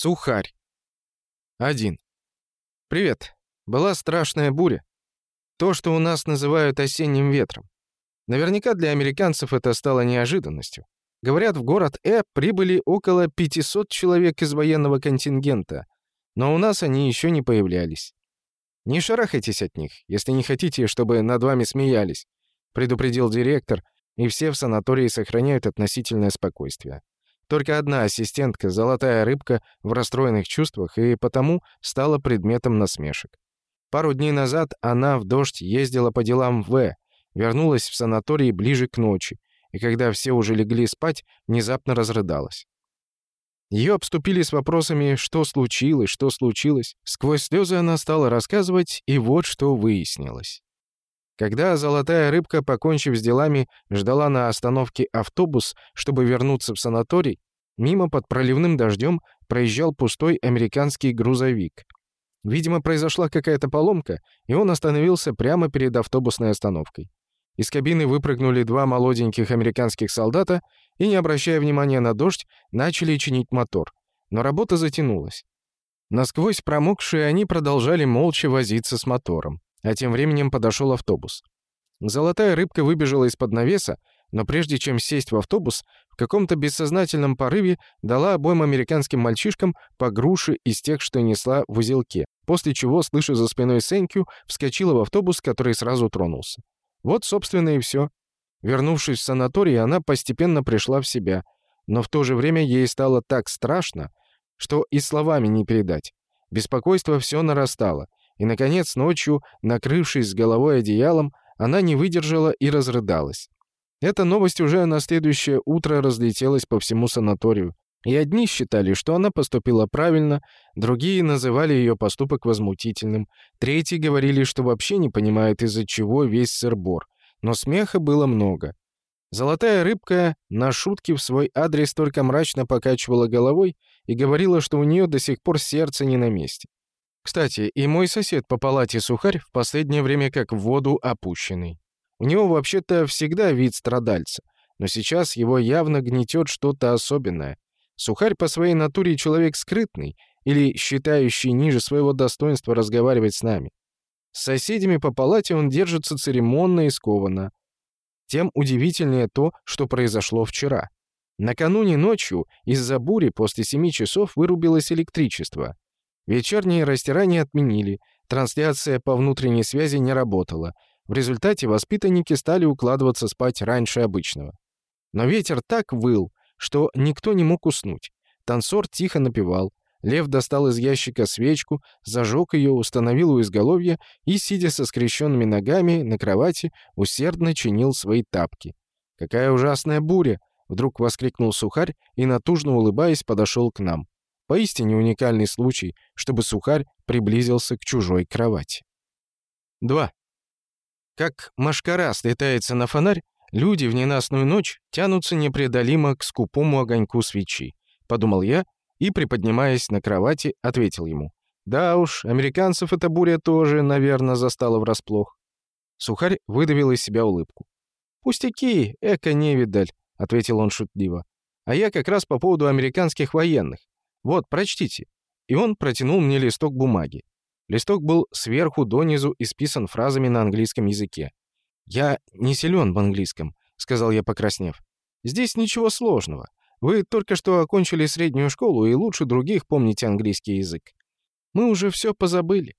Сухарь. 1. Привет. Была страшная буря. То, что у нас называют осенним ветром. Наверняка для американцев это стало неожиданностью. Говорят, в город Э прибыли около 500 человек из военного контингента, но у нас они еще не появлялись. Не шарахайтесь от них, если не хотите, чтобы над вами смеялись, предупредил директор, и все в санатории сохраняют относительное спокойствие. Только одна ассистентка, золотая рыбка, в расстроенных чувствах и потому стала предметом насмешек. Пару дней назад она в дождь ездила по делам в вернулась в санаторий ближе к ночи, и когда все уже легли спать, внезапно разрыдалась. Ее обступили с вопросами «что случилось?», «что случилось?». Сквозь слезы она стала рассказывать, и вот что выяснилось. Когда золотая рыбка, покончив с делами, ждала на остановке автобус, чтобы вернуться в санаторий, мимо под проливным дождем проезжал пустой американский грузовик. Видимо, произошла какая-то поломка, и он остановился прямо перед автобусной остановкой. Из кабины выпрыгнули два молоденьких американских солдата и, не обращая внимания на дождь, начали чинить мотор. Но работа затянулась. Насквозь промокшие они продолжали молча возиться с мотором. А тем временем подошел автобус. Золотая рыбка выбежала из-под навеса, но прежде чем сесть в автобус, в каком-то бессознательном порыве дала обоим американским мальчишкам по груши из тех, что несла в узелке, после чего, слыша за спиной Сэнкю, вскочила в автобус, который сразу тронулся. Вот, собственно, и все. Вернувшись в санаторий, она постепенно пришла в себя, но в то же время ей стало так страшно, что и словами не передать. Беспокойство все нарастало, и, наконец, ночью, накрывшись с головой одеялом, она не выдержала и разрыдалась. Эта новость уже на следующее утро разлетелась по всему санаторию. И одни считали, что она поступила правильно, другие называли ее поступок возмутительным, третьи говорили, что вообще не понимают, из-за чего весь сыр-бор. Но смеха было много. Золотая рыбка на шутки в свой адрес только мрачно покачивала головой и говорила, что у нее до сих пор сердце не на месте. Кстати, и мой сосед по палате Сухарь в последнее время как в воду опущенный. У него вообще-то всегда вид страдальца, но сейчас его явно гнетет что-то особенное. Сухарь по своей натуре человек скрытный или считающий ниже своего достоинства разговаривать с нами. С соседями по палате он держится церемонно и скованно. Тем удивительнее то, что произошло вчера. Накануне ночью из-за бури после семи часов вырубилось электричество — Вечерние растирания отменили, трансляция по внутренней связи не работала. В результате воспитанники стали укладываться спать раньше обычного. Но ветер так выл, что никто не мог уснуть. Танцор тихо напевал. Лев достал из ящика свечку, зажег ее, установил у изголовья и, сидя со скрещенными ногами на кровати, усердно чинил свои тапки. «Какая ужасная буря!» — вдруг воскликнул сухарь и, натужно улыбаясь, подошел к нам. Поистине уникальный случай, чтобы сухарь приблизился к чужой кровати. 2. Как машкара слетается на фонарь, люди в ненастную ночь тянутся непреодолимо к скупому огоньку свечи, подумал я и, приподнимаясь на кровати, ответил ему. Да уж, американцев эта буря тоже, наверное, застала врасплох. Сухарь выдавил из себя улыбку. «Пустяки, эко-невидаль», — ответил он шутливо. «А я как раз по поводу американских военных. Вот, прочтите». И он протянул мне листок бумаги. Листок был сверху донизу исписан фразами на английском языке. «Я не силен в английском», — сказал я, покраснев. «Здесь ничего сложного. Вы только что окончили среднюю школу и лучше других помните английский язык. Мы уже все позабыли».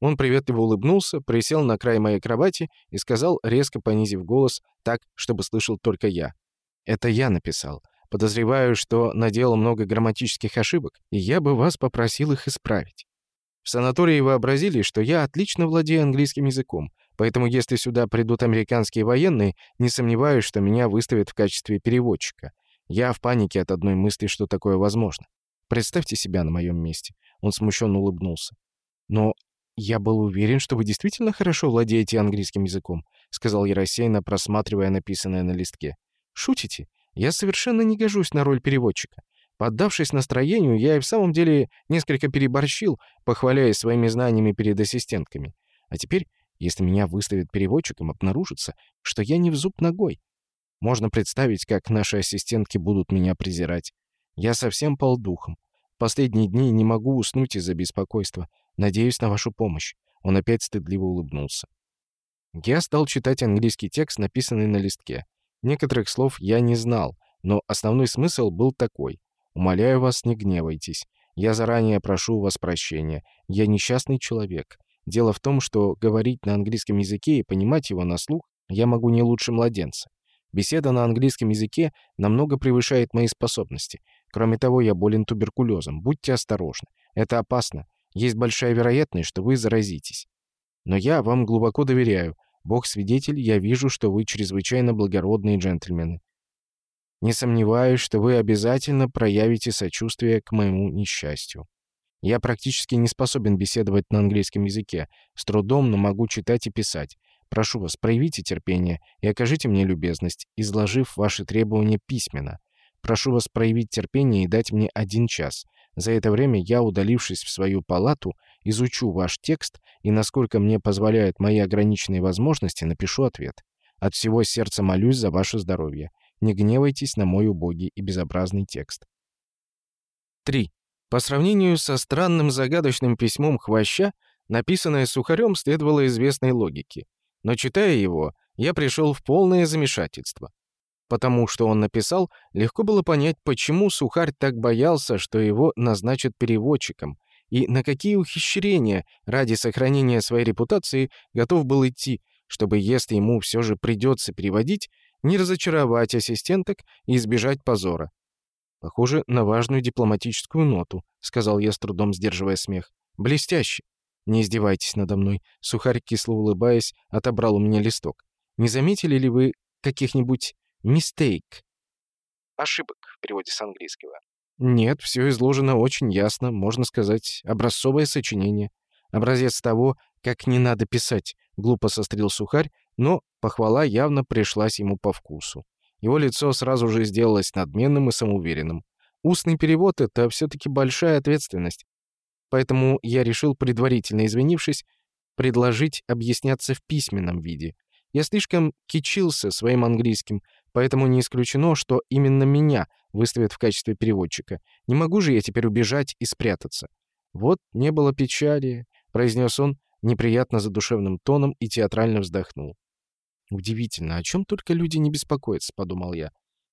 Он приветливо улыбнулся, присел на край моей кровати и сказал, резко понизив голос, так, чтобы слышал только я. «Это я написал. Подозреваю, что наделал много грамматических ошибок, и я бы вас попросил их исправить. В санатории вообразили, что я отлично владею английским языком, поэтому если сюда придут американские военные, не сомневаюсь, что меня выставят в качестве переводчика. Я в панике от одной мысли, что такое возможно. Представьте себя на моем месте. Он смущенно улыбнулся. Но я был уверен, что вы действительно хорошо владеете английским языком, сказал я рассеянно, просматривая написанное на листке. Шутите? Я совершенно не гожусь на роль переводчика. Поддавшись настроению, я и в самом деле несколько переборщил, похваляясь своими знаниями перед ассистентками. А теперь, если меня выставят переводчиком, обнаружится, что я не в зуб ногой. Можно представить, как наши ассистентки будут меня презирать. Я совсем полдухом. Последние дни не могу уснуть из-за беспокойства. Надеюсь на вашу помощь». Он опять стыдливо улыбнулся. Я стал читать английский текст, написанный на листке. Некоторых слов я не знал, но основной смысл был такой. «Умоляю вас, не гневайтесь. Я заранее прошу у вас прощения. Я несчастный человек. Дело в том, что говорить на английском языке и понимать его на слух я могу не лучше младенца. Беседа на английском языке намного превышает мои способности. Кроме того, я болен туберкулезом. Будьте осторожны. Это опасно. Есть большая вероятность, что вы заразитесь. Но я вам глубоко доверяю. Бог свидетель, я вижу, что вы чрезвычайно благородные джентльмены. Не сомневаюсь, что вы обязательно проявите сочувствие к моему несчастью. Я практически не способен беседовать на английском языке. С трудом, но могу читать и писать. Прошу вас, проявите терпение и окажите мне любезность, изложив ваши требования письменно. Прошу вас проявить терпение и дать мне один час. За это время я, удалившись в свою палату, изучу ваш текст и, насколько мне позволяют мои ограниченные возможности, напишу ответ. От всего сердца молюсь за ваше здоровье. Не гневайтесь на мой убогий и безобразный текст. 3. По сравнению со странным загадочным письмом Хвоща, написанное Сухарем следовало известной логике. Но читая его, я пришел в полное замешательство. Потому что он написал, легко было понять, почему Сухарь так боялся, что его назначат переводчиком, и на какие ухищрения ради сохранения своей репутации готов был идти, чтобы, если ему все же придется переводить, не разочаровать ассистенток и избежать позора. «Похоже на важную дипломатическую ноту», — сказал я с трудом, сдерживая смех. «Блестяще!» «Не издевайтесь надо мной», — сухарь, кисло улыбаясь, отобрал у меня листок. «Не заметили ли вы каких-нибудь мистейк?» «Ошибок» в переводе с английского. «Нет, все изложено очень ясно, можно сказать, образцовое сочинение. Образец того, как не надо писать», — глупо сострил сухарь, но похвала явно пришлась ему по вкусу. Его лицо сразу же сделалось надменным и самоуверенным. Устный перевод — это все-таки большая ответственность. Поэтому я решил, предварительно извинившись, предложить объясняться в письменном виде. Я слишком кичился своим английским, поэтому не исключено, что именно меня выставят в качестве переводчика. Не могу же я теперь убежать и спрятаться. «Вот не было печали», — произнес он неприятно задушевным тоном и театрально вздохнул. «Удивительно, о чем только люди не беспокоятся», — подумал я.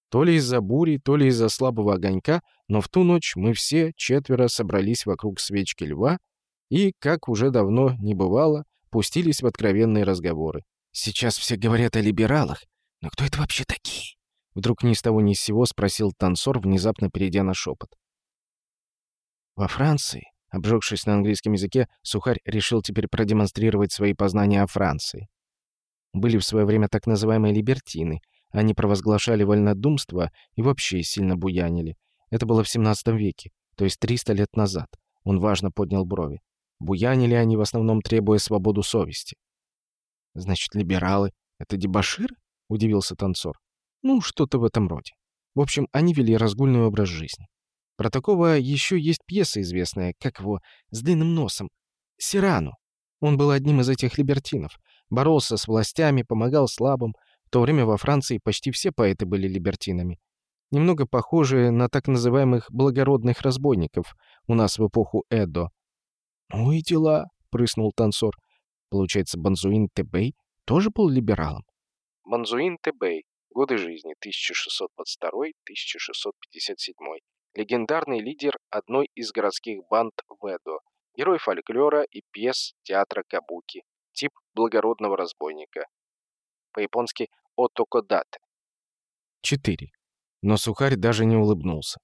То ли из-за бури, то ли из-за слабого огонька, но в ту ночь мы все четверо собрались вокруг свечки льва и, как уже давно не бывало, пустились в откровенные разговоры. «Сейчас все говорят о либералах, но кто это вообще такие?» Вдруг ни с того ни с сего спросил танцор, внезапно перейдя на шепот. Во Франции, обжегшись на английском языке, Сухарь решил теперь продемонстрировать свои познания о Франции. Были в свое время так называемые либертины. Они провозглашали вольнодумство и вообще сильно буянили. Это было в 17 веке, то есть 300 лет назад. Он важно поднял брови. Буянили они в основном требуя свободу совести. «Значит, либералы — это дебоширы?» — удивился танцор. «Ну, что-то в этом роде. В общем, они вели разгульный образ жизни. Про такого еще есть пьеса известная, как его, с длинным носом. «Сирану». Он был одним из этих либертинов боролся с властями, помогал слабым. В то время во Франции почти все поэты были либертинами. Немного похожие на так называемых благородных разбойников у нас в эпоху Эдо. «Ну и дела», — прыснул танцор. Получается, Банзуин Тебей тоже был либералом? Банзуин Тебей. Годы жизни 1642-1657. Легендарный лидер одной из городских банд в Эдо. Герой фольклора и пьес театра Кабуки. Тип благородного разбойника. По-японски «отокодате». 4. Но Сухарь даже не улыбнулся.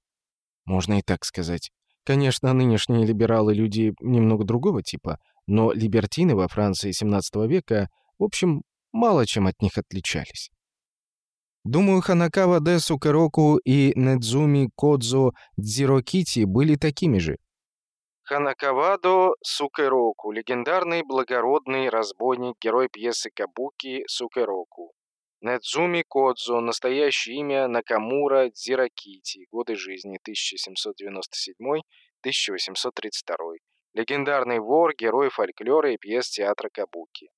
Можно и так сказать. Конечно, нынешние либералы — люди немного другого типа, но либертины во Франции XVII века, в общем, мало чем от них отличались. Думаю, Ханакава Дэ Сукероку и Недзуми Кодзо Дзирокити были такими же. Ханакавадо Сукероку, легендарный благородный разбойник, герой пьесы Кабуки Сукероку. Недзуми Кодзо, настоящее имя Накамура Дзиракити, годы жизни 1797-1832. Легендарный вор, герой фольклора и пьес театра Кабуки.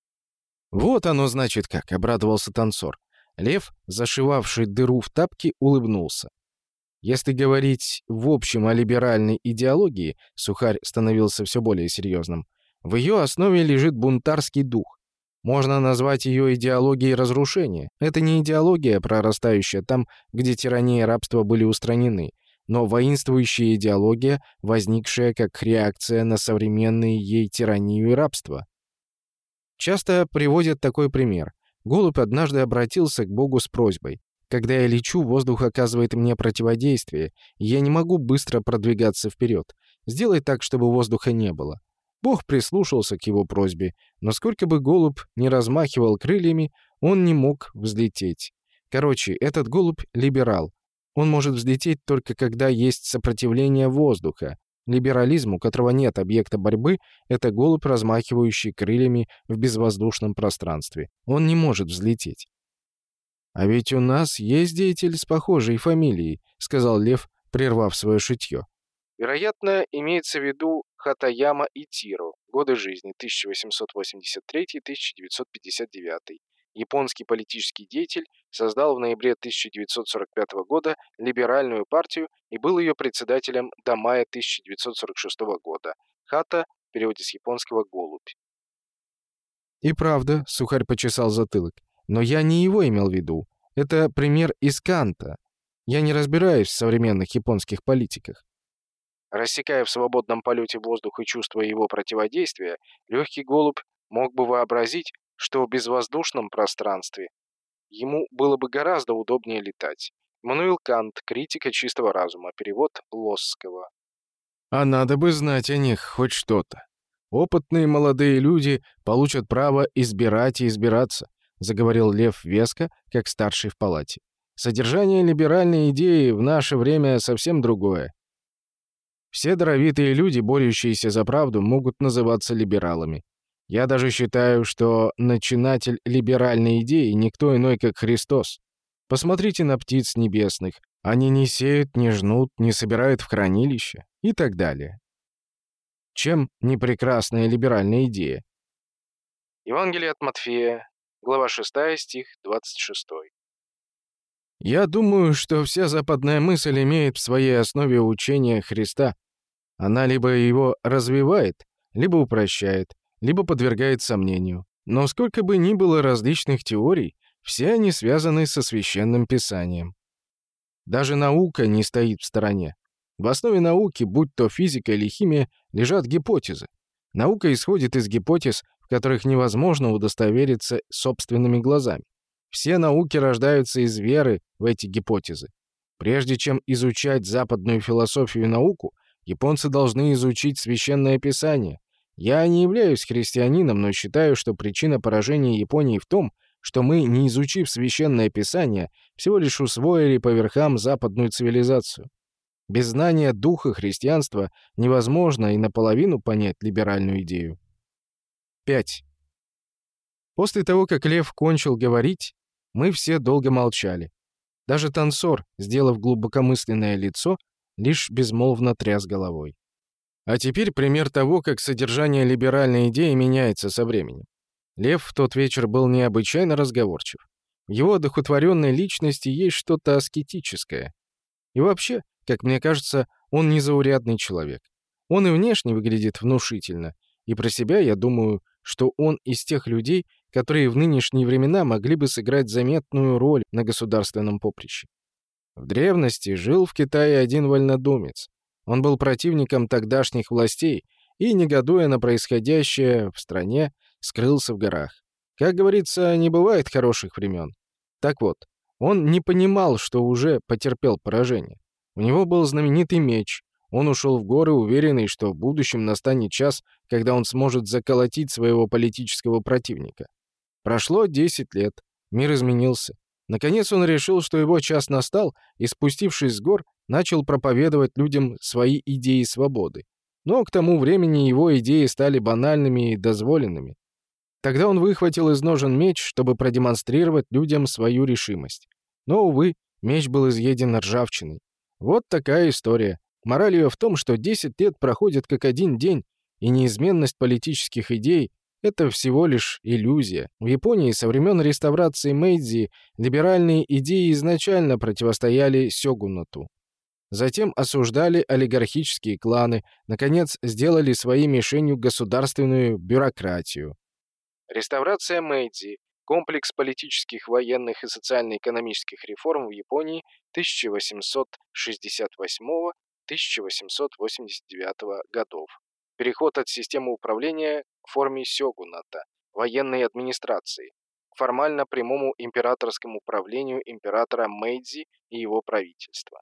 «Вот оно значит как», — обрадовался танцор. Лев, зашивавший дыру в тапке, улыбнулся. Если говорить в общем о либеральной идеологии, Сухарь становился все более серьезным, в ее основе лежит бунтарский дух. Можно назвать ее идеологией разрушения. Это не идеология, прорастающая там, где тирания и рабство были устранены, но воинствующая идеология, возникшая как реакция на современные ей тиранию и рабство. Часто приводят такой пример. Голубь однажды обратился к Богу с просьбой. Когда я лечу, воздух оказывает мне противодействие, и я не могу быстро продвигаться вперед. Сделай так, чтобы воздуха не было. Бог прислушался к его просьбе, но сколько бы голубь не размахивал крыльями, он не мог взлететь. Короче, этот голубь — либерал. Он может взлететь только когда есть сопротивление воздуха. Либерализм, у которого нет объекта борьбы, это голубь, размахивающий крыльями в безвоздушном пространстве. Он не может взлететь. «А ведь у нас есть деятель с похожей фамилией», — сказал Лев, прервав свое шитье. Вероятно, имеется в виду Хатаяма Итиро, годы жизни 1883-1959. Японский политический деятель создал в ноябре 1945 года либеральную партию и был ее председателем до мая 1946 года. Хата в переводе с японского «голубь». «И правда», — Сухарь почесал затылок, — «но я не его имел в виду. Это пример из Канта. Я не разбираюсь в современных японских политиках. Рассекая в свободном полете воздух и чувствуя его противодействие, легкий голубь мог бы вообразить, что в безвоздушном пространстве ему было бы гораздо удобнее летать. Мануил Кант, критика чистого разума, перевод Лосского. А надо бы знать о них хоть что-то. Опытные молодые люди получат право избирать и избираться, заговорил Лев веско, как старший в палате. Содержание либеральной идеи в наше время совсем другое. Все даровитые люди, борющиеся за правду, могут называться либералами. Я даже считаю, что начинатель либеральной идеи никто иной, как Христос. Посмотрите на птиц небесных. Они не сеют, не жнут, не собирают в хранилище и так далее. Чем не прекрасная либеральная идея? Евангелие от Матфея, глава 6, стих 26. Я думаю, что вся западная мысль имеет в своей основе учение Христа, она либо его развивает, либо упрощает, либо подвергает сомнению. Но сколько бы ни было различных теорий, все они связаны со священным писанием. Даже наука не стоит в стороне. В основе науки, будь то физика или химия, лежат гипотезы. Наука исходит из гипотез, в которых невозможно удостовериться собственными глазами. Все науки рождаются из веры в эти гипотезы. Прежде чем изучать западную философию и науку, Японцы должны изучить священное писание. Я не являюсь христианином, но считаю, что причина поражения Японии в том, что мы, не изучив священное писание, всего лишь усвоили по верхам западную цивилизацию. Без знания духа христианства невозможно и наполовину понять либеральную идею. 5. После того, как Лев кончил говорить, мы все долго молчали. Даже танцор, сделав глубокомысленное лицо, лишь безмолвно тряс головой. А теперь пример того, как содержание либеральной идеи меняется со временем. Лев в тот вечер был необычайно разговорчив. В его одухотворенной личности есть что-то аскетическое. И вообще, как мне кажется, он незаурядный человек. Он и внешне выглядит внушительно, и про себя я думаю, что он из тех людей, которые в нынешние времена могли бы сыграть заметную роль на государственном поприще. В древности жил в Китае один вольнодумец. Он был противником тогдашних властей и, негодуя на происходящее в стране, скрылся в горах. Как говорится, не бывает хороших времен. Так вот, он не понимал, что уже потерпел поражение. У него был знаменитый меч. Он ушел в горы, уверенный, что в будущем настанет час, когда он сможет заколотить своего политического противника. Прошло 10 лет. Мир изменился. Наконец он решил, что его час настал, и, спустившись с гор, начал проповедовать людям свои идеи свободы. Но к тому времени его идеи стали банальными и дозволенными. Тогда он выхватил из ножен меч, чтобы продемонстрировать людям свою решимость. Но, увы, меч был изъеден ржавчиной. Вот такая история. Мораль ее в том, что 10 лет проходят как один день, и неизменность политических идей это всего лишь иллюзия. В Японии со времен реставрации Мэйдзи либеральные идеи изначально противостояли сёгунату. затем осуждали олигархические кланы, наконец сделали своей мишенью государственную бюрократию. Реставрация Мэйдзи, комплекс политических, военных и социально-экономических реформ в Японии 1868-1889 годов. Переход от системы управления к форме сёгуната, военной администрации, к формально прямому императорскому правлению императора Мэйдзи и его правительства.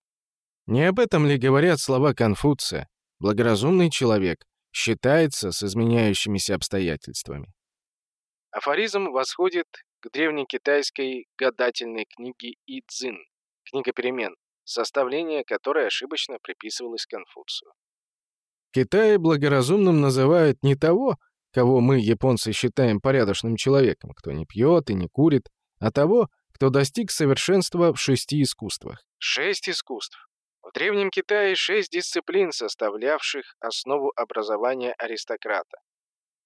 Не об этом ли говорят слова Конфуция? Благоразумный человек считается с изменяющимися обстоятельствами. Афоризм восходит к древнекитайской гадательной книге И Цзин, книга перемен, составление которой ошибочно приписывалось Конфуцию. В Китае благоразумным называют не того, кого мы, японцы, считаем порядочным человеком, кто не пьет и не курит, а того, кто достиг совершенства в шести искусствах. Шесть искусств. В Древнем Китае шесть дисциплин, составлявших основу образования аристократа.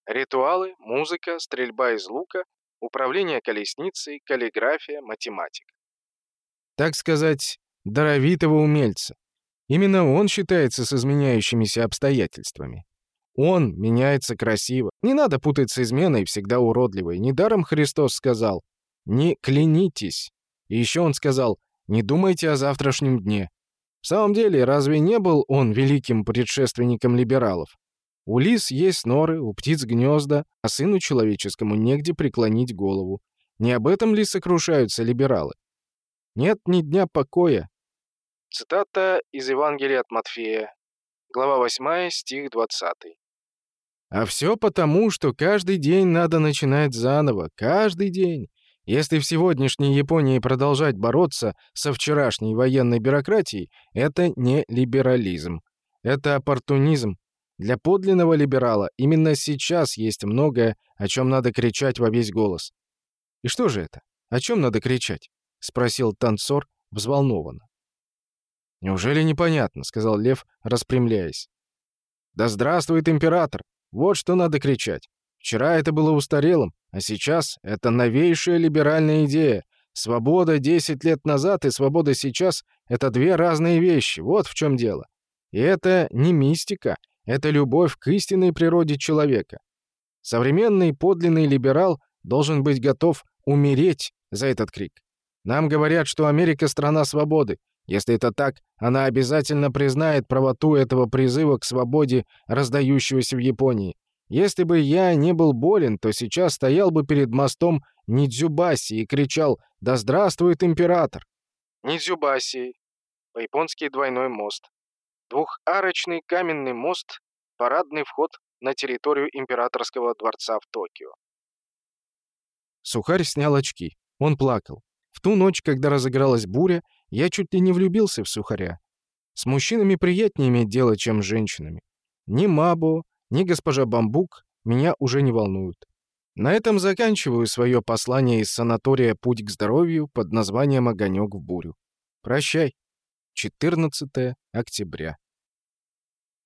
Ритуалы, музыка, стрельба из лука, управление колесницей, каллиграфия, математика. Так сказать, даровитого умельца. Именно он считается с изменяющимися обстоятельствами. Он меняется красиво. Не надо путать с изменой, всегда уродливой. Недаром Христос сказал «Не клянитесь». И еще он сказал «Не думайте о завтрашнем дне». В самом деле, разве не был он великим предшественником либералов? У лис есть норы, у птиц гнезда, а сыну человеческому негде преклонить голову. Не об этом ли сокрушаются либералы? Нет ни дня покоя. Цитата из Евангелия от Матфея, глава 8, стих 20. А все потому, что каждый день надо начинать заново, каждый день. Если в сегодняшней Японии продолжать бороться со вчерашней военной бюрократией, это не либерализм. Это оппортунизм. Для подлинного либерала именно сейчас есть многое, о чем надо кричать во весь голос. «И что же это? О чем надо кричать?» — спросил танцор взволнованно. «Неужели непонятно?» — сказал Лев, распрямляясь. «Да здравствует император! Вот что надо кричать. Вчера это было устарелым, а сейчас это новейшая либеральная идея. Свобода 10 лет назад и свобода сейчас — это две разные вещи, вот в чем дело. И это не мистика, это любовь к истинной природе человека. Современный подлинный либерал должен быть готов умереть за этот крик. Нам говорят, что Америка — страна свободы. Если это так, она обязательно признает правоту этого призыва к свободе, раздающегося в Японии. Если бы я не был болен, то сейчас стоял бы перед мостом Нидзюбаси и кричал «Да здравствует император!» Нидзюбаси. По-японски двойной мост. Двухарочный каменный мост, парадный вход на территорию императорского дворца в Токио. Сухарь снял очки. Он плакал. В ту ночь, когда разыгралась буря, я чуть ли не влюбился в сухаря. С мужчинами приятнее иметь дело, чем с женщинами. Ни Мабо, ни госпожа Бамбук меня уже не волнуют. На этом заканчиваю свое послание из санатория «Путь к здоровью» под названием «Огонек в бурю». Прощай. 14 октября.